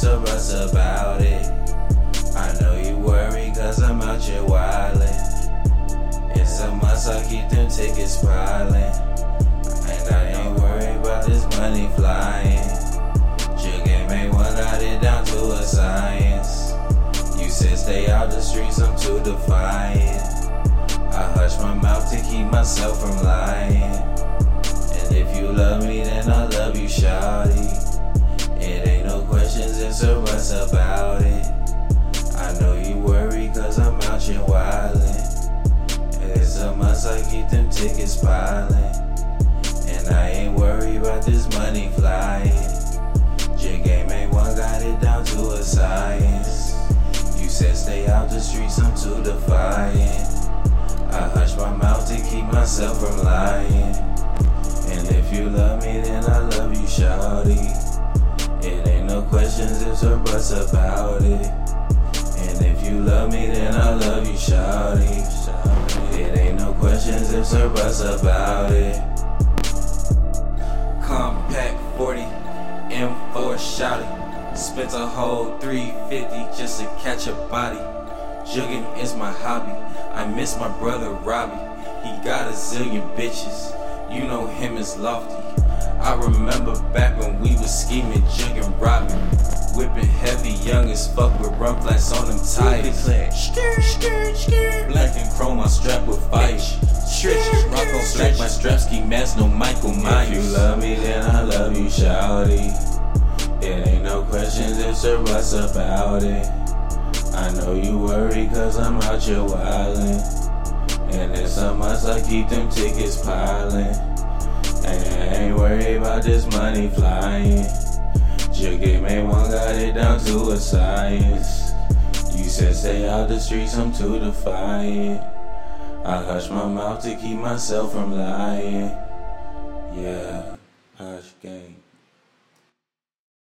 give a bus about it. I know you worry, cause I'm out here wildin'. It's a must, I keep them tickets piling. And I ain't worried about this money flying. Your game ain't one out it down to a science. You said stay out the streets, I'm too defiant. I hush my mouth to keep myself from lying. And if you love me, then I love you, shawty about it. I know you worry cause I'm out here wildin'. And it's a must, I keep them tickets piling. And I ain't worried about this money flying. J game ain't one, got it down to a science. You said stay out the streets, I'm too defiant. I hush my mouth to keep myself from lying. And if you love me, then I love you, shawty. Questions, ifs or buts about it. And if you love me, then I love you, shawty. It ain't no questions, ifs or buts about it. Compact 40, M4 shouty. Spent a whole 350 just to catch a body. Jugging is my hobby. I miss my brother Robbie. He got a zillion bitches. You know him as lofty. I remember back when we was scheming, jugging, robbing. Whipping heavy, young as fuck with run flats on them tires. Black and chrome, I strap with fire. Stretches, rock on slack, my straps keep mask, no Michael Myers. If you love me, then I love you, shouty. It ain't no questions, ifs or buts about it. I know you worry cause I'm out here wildin'. And it's a must, I keep them tickets piling. And I ain't worried about this money flying. Jug game ain't one got it down to a science. You said stay out the streets, I'm too defiant. I hush my mouth to keep myself from lying.